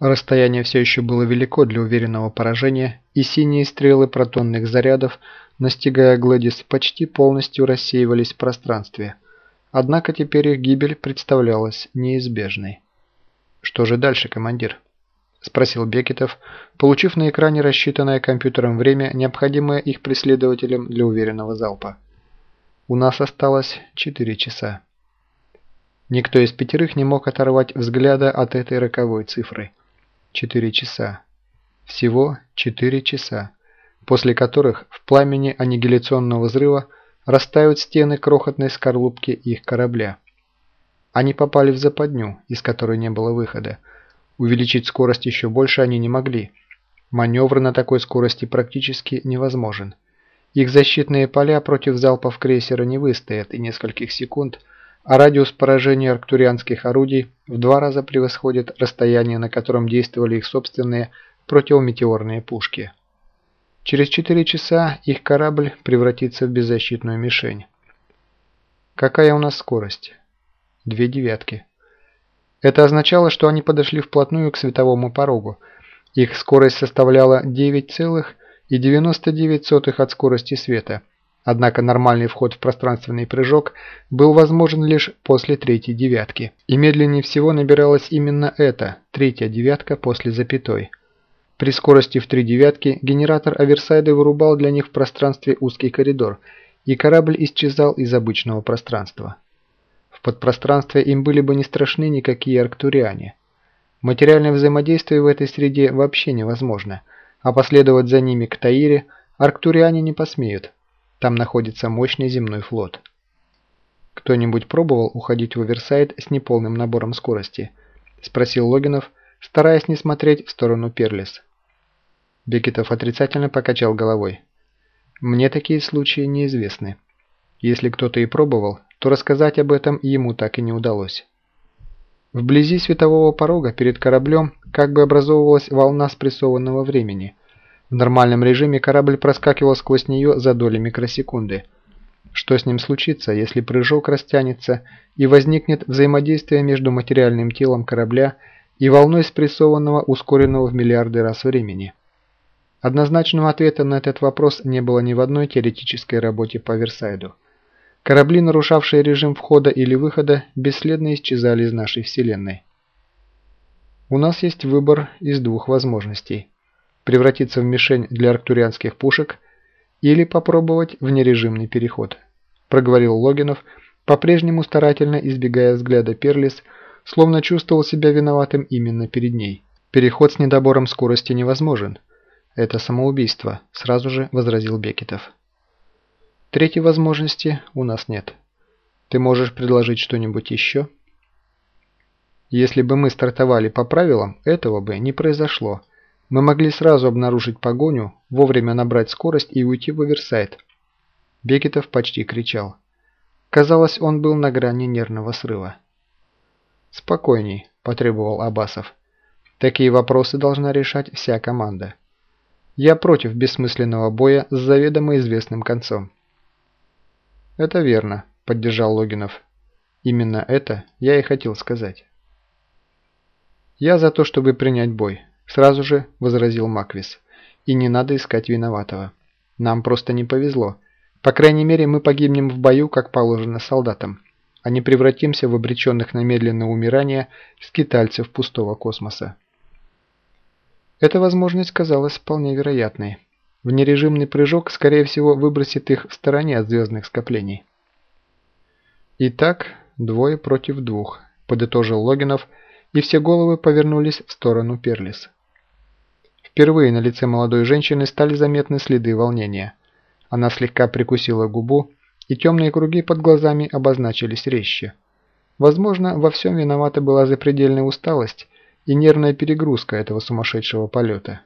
Расстояние все еще было велико для уверенного поражения, и синие стрелы протонных зарядов, настигая Гладис, почти полностью рассеивались в пространстве. Однако теперь их гибель представлялась неизбежной. «Что же дальше, командир?» – спросил Бекетов, получив на экране рассчитанное компьютером время, необходимое их преследователям для уверенного залпа. «У нас осталось 4 часа». Никто из пятерых не мог оторвать взгляда от этой роковой цифры – Четыре часа. Всего четыре часа, после которых в пламени аннигиляционного взрыва растают стены крохотной скорлупки их корабля. Они попали в западню, из которой не было выхода. Увеличить скорость еще больше они не могли. Маневр на такой скорости практически невозможен. Их защитные поля против залпов крейсера не выстоят и нескольких секунд – а радиус поражения арктурианских орудий в два раза превосходит расстояние, на котором действовали их собственные противометеорные пушки. Через 4 часа их корабль превратится в беззащитную мишень. Какая у нас скорость? Две девятки. Это означало, что они подошли вплотную к световому порогу. Их скорость составляла 9,99 от скорости света – Однако нормальный вход в пространственный прыжок был возможен лишь после третьей девятки. И медленнее всего набиралась именно эта, третья девятка после запятой. При скорости в три девятки генератор Аверсайда вырубал для них в пространстве узкий коридор, и корабль исчезал из обычного пространства. В подпространстве им были бы не страшны никакие арктуриане. Материальное взаимодействие в этой среде вообще невозможно, а последовать за ними к Таире арктуриане не посмеют, там находится мощный земной флот. Кто-нибудь пробовал уходить в оверсайд с неполным набором скорости? Спросил Логинов, стараясь не смотреть в сторону Перлис. Бекетов отрицательно покачал головой. Мне такие случаи неизвестны. Если кто-то и пробовал, то рассказать об этом ему так и не удалось. Вблизи светового порога перед кораблем как бы образовывалась волна спрессованного времени, в нормальном режиме корабль проскакивал сквозь нее за доли микросекунды. Что с ним случится, если прыжок растянется и возникнет взаимодействие между материальным телом корабля и волной спрессованного, ускоренного в миллиарды раз времени? Однозначного ответа на этот вопрос не было ни в одной теоретической работе по Версайду. Корабли, нарушавшие режим входа или выхода, бесследно исчезали из нашей Вселенной. У нас есть выбор из двух возможностей превратиться в мишень для арктурианских пушек или попробовать внережимный переход, проговорил Логинов, по-прежнему старательно избегая взгляда Перлис, словно чувствовал себя виноватым именно перед ней. Переход с недобором скорости невозможен. Это самоубийство, сразу же возразил Бекетов. Третьей возможности у нас нет. Ты можешь предложить что-нибудь еще? Если бы мы стартовали по правилам, этого бы не произошло, мы могли сразу обнаружить погоню, вовремя набрать скорость и уйти в оверсайд. Бекетов почти кричал. Казалось, он был на грани нервного срыва. «Спокойней», – потребовал Абасов. «Такие вопросы должна решать вся команда. Я против бессмысленного боя с заведомо известным концом». «Это верно», – поддержал Логинов. «Именно это я и хотел сказать». «Я за то, чтобы принять бой. Сразу же возразил Маквис. И не надо искать виноватого. Нам просто не повезло. По крайней мере, мы погибнем в бою, как положено солдатам, а не превратимся в обреченных на медленное умирание скитальцев пустого космоса. Эта возможность казалась вполне вероятной. Внережимный прыжок, скорее всего, выбросит их в стороне от звездных скоплений. Итак, двое против двух, подытожил Логинов, и все головы повернулись в сторону Перлис. Впервые на лице молодой женщины стали заметны следы волнения. Она слегка прикусила губу, и темные круги под глазами обозначились резче. Возможно, во всем виновата была запредельная усталость и нервная перегрузка этого сумасшедшего полета.